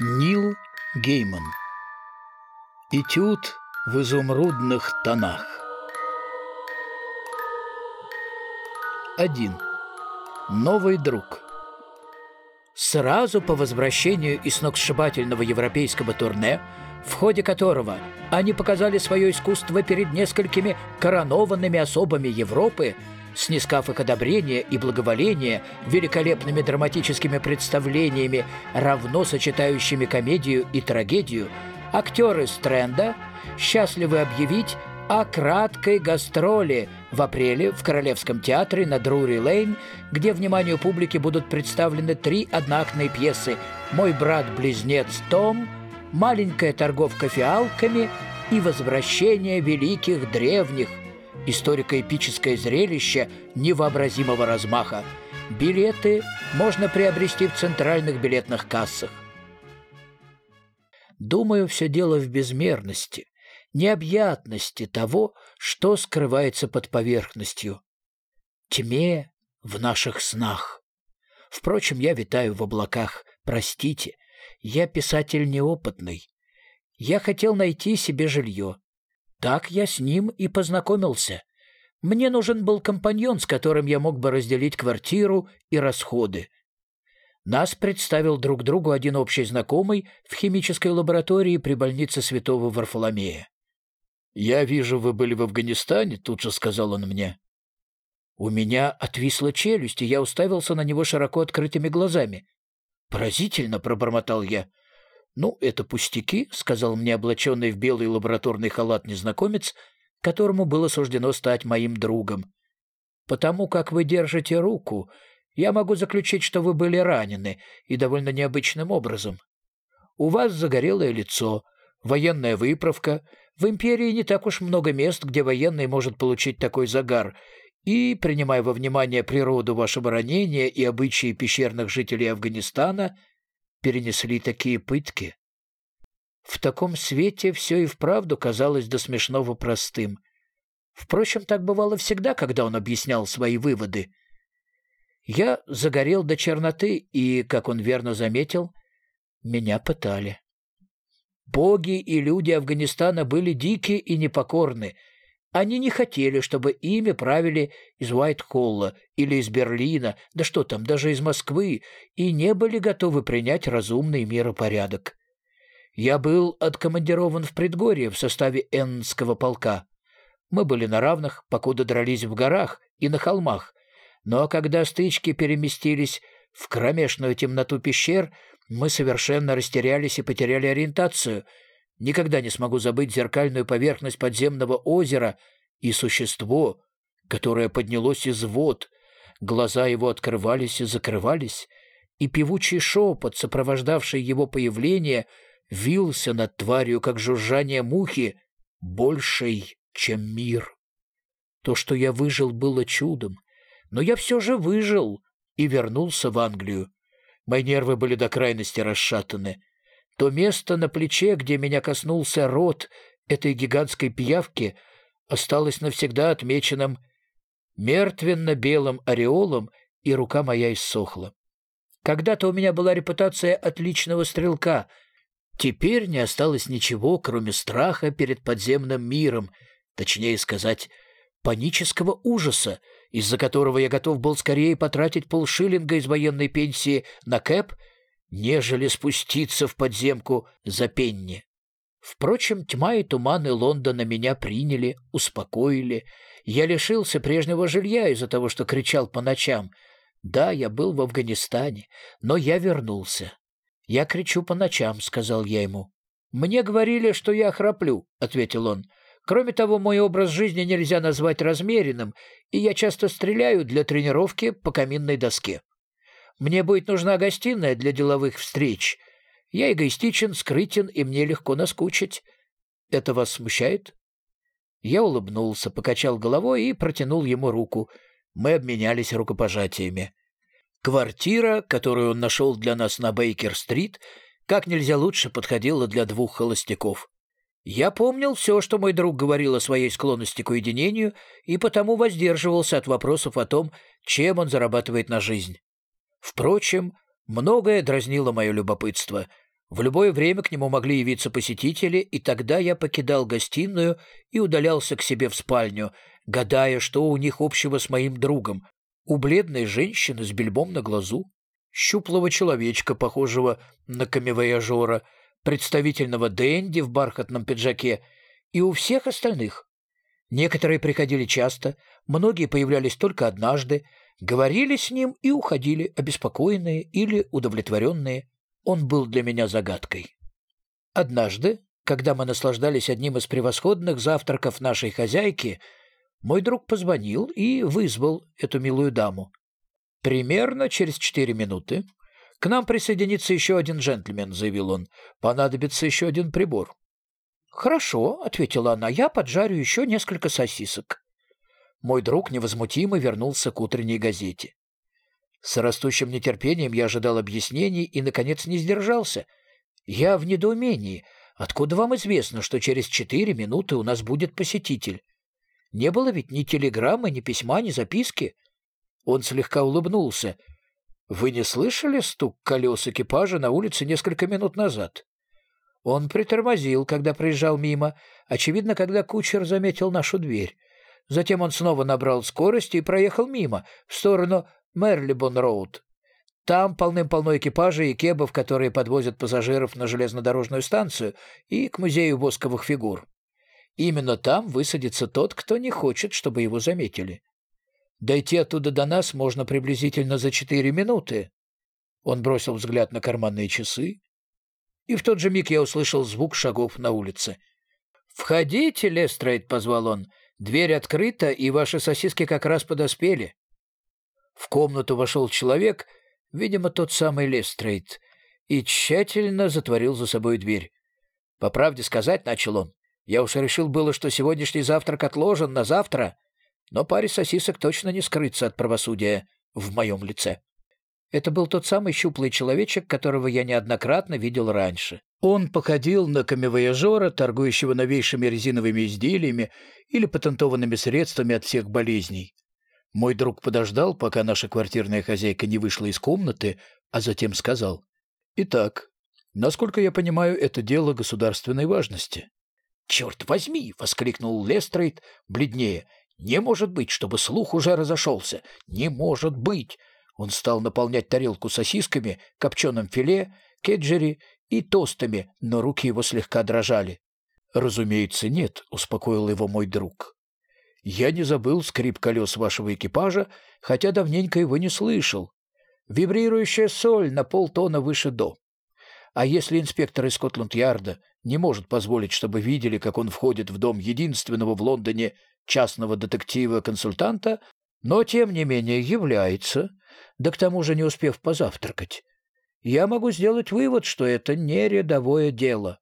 Нил Гейман. Этюд в изумрудных тонах. 1. Новый друг. Сразу по возвращению из сногсшибательного европейского турне, в ходе которого они показали свое искусство перед несколькими коронованными особами Европы, снискав их одобрение и благоволение великолепными драматическими представлениями, равно сочетающими комедию и трагедию, актеры Стрэнда счастливы объявить о краткой гастроли в апреле в Королевском театре на Друри-Лейн, где вниманию публики будут представлены три одноактные пьесы «Мой брат-близнец Том», «Маленькая торговка фиалками» и «Возвращение великих древних», историко-эпическое зрелище невообразимого размаха. Билеты можно приобрести в центральных билетных кассах. Думаю, все дело в безмерности, необъятности того, что скрывается под поверхностью. Тьме в наших снах. Впрочем, я витаю в облаках, простите, я писатель неопытный. Я хотел найти себе жилье. Так я с ним и познакомился. Мне нужен был компаньон, с которым я мог бы разделить квартиру и расходы. Нас представил друг другу один общий знакомый в химической лаборатории при больнице Святого Варфоломея. «Я вижу, вы были в Афганистане», — тут же сказал он мне. У меня отвисла челюсть, и я уставился на него широко открытыми глазами. «Поразительно», — пробормотал я. «Ну, это пустяки», — сказал мне облаченный в белый лабораторный халат незнакомец, которому было суждено стать моим другом. «Потому как вы держите руку, я могу заключить, что вы были ранены, и довольно необычным образом. У вас загорелое лицо, военная выправка. В империи не так уж много мест, где военный может получить такой загар, и, принимая во внимание природу вашего ранения и обычаи пещерных жителей Афганистана, — перенесли такие пытки. В таком свете все и вправду казалось до смешного простым. Впрочем, так бывало всегда, когда он объяснял свои выводы. Я загорел до черноты, и, как он верно заметил, меня пытали. Боги и люди Афганистана были дикие и непокорны — они не хотели, чтобы ими правили из Уайт-Холла или из Берлина, да что там, даже из Москвы, и не были готовы принять разумный миропорядок. Я был откомандирован в предгорье в составе Эннского полка. Мы были на равных, покуда дрались в горах и на холмах, но когда стычки переместились в кромешную темноту пещер, мы совершенно растерялись и потеряли ориентацию — Никогда не смогу забыть зеркальную поверхность подземного озера и существо, которое поднялось из вод. Глаза его открывались и закрывались, и певучий шепот, сопровождавший его появление, вился над тварью, как жужжание мухи, большей, чем мир. То, что я выжил, было чудом, но я все же выжил и вернулся в Англию. Мои нервы были до крайности расшатаны. То место на плече, где меня коснулся рот этой гигантской пиявки, осталось навсегда отмеченным мертвенно-белым ореолом, и рука моя иссохла. Когда-то у меня была репутация отличного стрелка. Теперь не осталось ничего, кроме страха перед подземным миром, точнее сказать, панического ужаса, из-за которого я готов был скорее потратить полшиллинга из военной пенсии на кэп — нежели спуститься в подземку за пенни. Впрочем, тьма и туманы Лондона меня приняли, успокоили. Я лишился прежнего жилья из-за того, что кричал по ночам. Да, я был в Афганистане, но я вернулся. «Я кричу по ночам», — сказал я ему. «Мне говорили, что я храплю», — ответил он. «Кроме того, мой образ жизни нельзя назвать размеренным, и я часто стреляю для тренировки по каминной доске». Мне будет нужна гостиная для деловых встреч. Я эгоистичен, скрытен, и мне легко наскучить. Это вас смущает?» Я улыбнулся, покачал головой и протянул ему руку. Мы обменялись рукопожатиями. Квартира, которую он нашел для нас на Бейкер-стрит, как нельзя лучше подходила для двух холостяков. Я помнил все, что мой друг говорил о своей склонности к уединению, и потому воздерживался от вопросов о том, чем он зарабатывает на жизнь. Впрочем, многое дразнило мое любопытство. В любое время к нему могли явиться посетители, и тогда я покидал гостиную и удалялся к себе в спальню, гадая, что у них общего с моим другом. У бледной женщины с бельбом на глазу, щуплого человечка, похожего на камевояжора, представительного Дэнди в бархатном пиджаке, и у всех остальных. Некоторые приходили часто, многие появлялись только однажды, говорили с ним и уходили, обеспокоенные или удовлетворенные. Он был для меня загадкой. Однажды, когда мы наслаждались одним из превосходных завтраков нашей хозяйки, мой друг позвонил и вызвал эту милую даму. Примерно через четыре минуты к нам присоединится еще один джентльмен, заявил он. Понадобится еще один прибор. Хорошо, ответила она, я поджарю еще несколько сосисок. Мой друг невозмутимо вернулся к утренней газете. С растущим нетерпением я ожидал объяснений и, наконец, не сдержался. Я в недоумении. Откуда вам известно, что через четыре минуты у нас будет посетитель? Не было ведь ни телеграммы, ни письма, ни записки. Он слегка улыбнулся. Вы не слышали стук колес экипажа на улице несколько минут назад? Он притормозил, когда проезжал мимо, очевидно, когда кучер заметил нашу дверь. Затем он снова набрал скорость и проехал мимо, в сторону Мерлибон-Роуд. Там полным-полно экипажей и кебов, которые подвозят пассажиров на железнодорожную станцию и к музею восковых фигур. Именно там высадится тот, кто не хочет, чтобы его заметили. Дойти оттуда до нас можно приблизительно за четыре минуты. Он бросил взгляд на карманные часы, и в тот же миг я услышал звук шагов на улице. «Входите, Лестрейд», — позвал он. «Дверь открыта, и ваши сосиски как раз подоспели». В комнату вошел человек, видимо, тот самый Лестрейд, и тщательно затворил за собой дверь. «По правде сказать», — начал он, — «я уж решил было, что сегодняшний завтрак отложен на завтра, но паре сосисок точно не скрыться от правосудия в моем лице». Это был тот самый щуплый человечек, которого я неоднократно видел раньше. Он походил на камевояжера, торгующего новейшими резиновыми изделиями или патентованными средствами от всех болезней. Мой друг подождал, пока наша квартирная хозяйка не вышла из комнаты, а затем сказал. «Итак, насколько я понимаю, это дело государственной важности». «Черт возьми!» — воскликнул Лестрейд, бледнее. «Не может быть, чтобы слух уже разошелся! Не может быть!» Он стал наполнять тарелку сосисками, копченым филе, кеджери и тостами, но руки его слегка дрожали. «Разумеется, нет», — успокоил его мой друг. Я не забыл скрип колес вашего экипажа, хотя давненько его не слышал. Вибрирующая соль на полтона выше до. А если инспектор из Скотланд-Ярда не может позволить, чтобы видели, как он входит в дом единственного в Лондоне частного детектива-консультанта, но, тем не менее, является, да к тому же не успев позавтракать, я могу сделать вывод, что это не рядовое дело.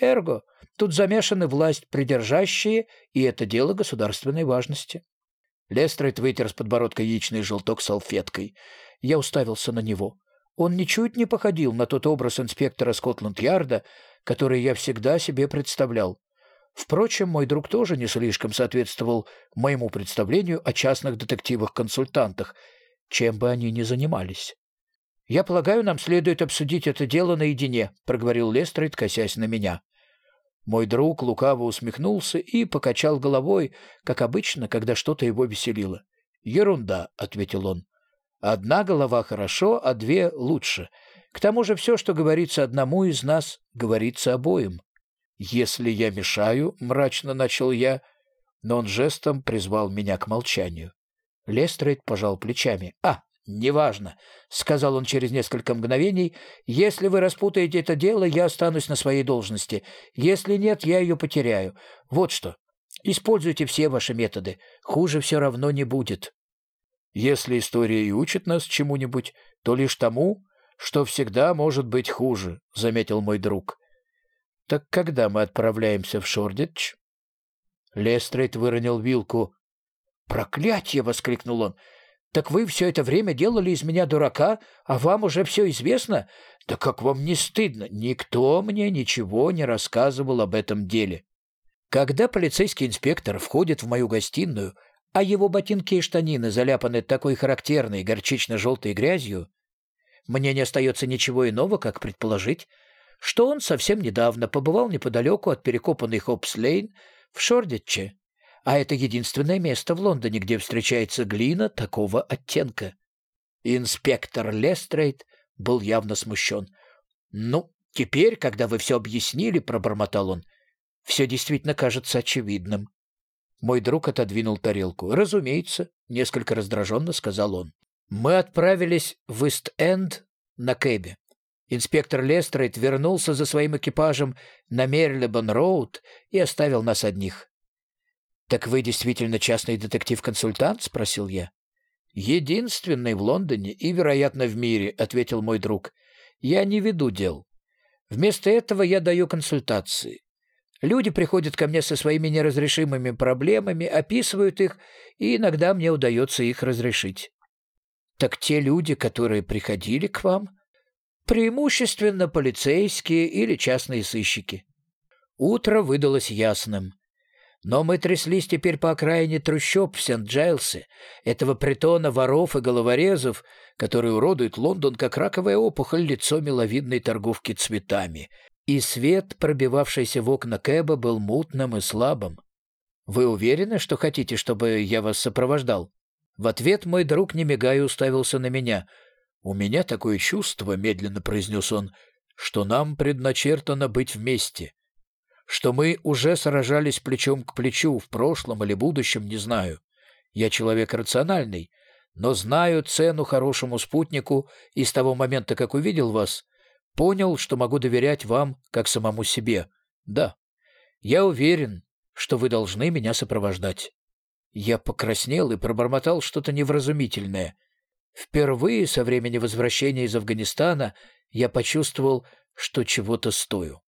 Эрго, тут замешаны власть придержащие, и это дело государственной важности. Лестрейд вытер с подбородка яичный желток салфеткой. Я уставился на него. Он ничуть не походил на тот образ инспектора Скотланд-Ярда, который я всегда себе представлял. Впрочем, мой друг тоже не слишком соответствовал моему представлению о частных детективах-консультантах, чем бы они ни занимались. «Я полагаю, нам следует обсудить это дело наедине», — проговорил Лестрейд, косясь на меня. Мой друг лукаво усмехнулся и покачал головой, как обычно, когда что-то его веселило. «Ерунда», — ответил он. «Одна голова хорошо, а две лучше. К тому же все, что говорится одному из нас, говорится обоим». «Если я мешаю», — мрачно начал я, но он жестом призвал меня к молчанию. Лестрейд пожал плечами. «А, «Неважно», — сказал он через несколько мгновений. «Если вы распутаете это дело, я останусь на своей должности. Если нет, я ее потеряю. Вот что. Используйте все ваши методы. Хуже все равно не будет». «Если история и учит нас чему-нибудь, то лишь тому, что всегда может быть хуже», — заметил мой друг. «Так когда мы отправляемся в Шордич?» Лестрейд выронил вилку. «Проклятье!» — воскликнул он. Так вы все это время делали из меня дурака, а вам уже все известно? Да как вам не стыдно? Никто мне ничего не рассказывал об этом деле. Когда полицейский инспектор входит в мою гостиную, а его ботинки и штанины заляпаны такой характерной горчично-желтой грязью, мне не остается ничего иного, как предположить, что он совсем недавно побывал неподалеку от перекопанной Хопс-Лейн в Шордитче, а это единственное место в Лондоне, где встречается глина такого оттенка. Инспектор Лестрейд был явно смущен. «Ну, теперь, когда вы все объяснили, — пробормотал он, — все действительно кажется очевидным». Мой друг отодвинул тарелку. «Разумеется», — несколько раздраженно сказал он. Мы отправились в Ист-Энд на кэбе. Инспектор Лестрейд вернулся за своим экипажем на Мэрилебон-Роуд и оставил нас одних. «Так вы действительно частный детектив-консультант?» — спросил я. «Единственный в Лондоне и, вероятно, в мире», — ответил мой друг. «Я не веду дел. Вместо этого я даю консультации. Люди приходят ко мне со своими неразрешимыми проблемами, описывают их, и иногда мне удается их разрешить. Так те люди, которые приходили к вам, преимущественно полицейские или частные сыщики. Утро выдалось ясным. Но мы тряслись теперь по окраине трущоб в Сент-Джайлсе, этого притона воров и головорезов, который уродует Лондон, как раковая опухоль лицо миловидной торговки цветами. И свет, пробивавшийся в окна Кэба, был мутным и слабым. «Вы уверены, что хотите, чтобы я вас сопровождал?» В ответ мой друг, не мигая, уставился на меня. «У меня такое чувство», — медленно произнес он, — «что нам предначертано быть вместе» что мы уже сражались плечом к плечу в прошлом или будущем, не знаю. Я человек рациональный, но знаю цену хорошему спутнику и с того момента, как увидел вас, понял, что могу доверять вам как самому себе. Да, я уверен, что вы должны меня сопровождать. Я покраснел и пробормотал что-то невразумительное. Впервые со времени возвращения из Афганистана я почувствовал, что чего-то стою.